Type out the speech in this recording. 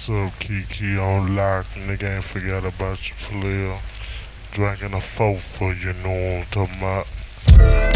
What's up, Kiki on lock? Nigga ain't forgot about you, player. Drinking a four for you know what I'm talking about.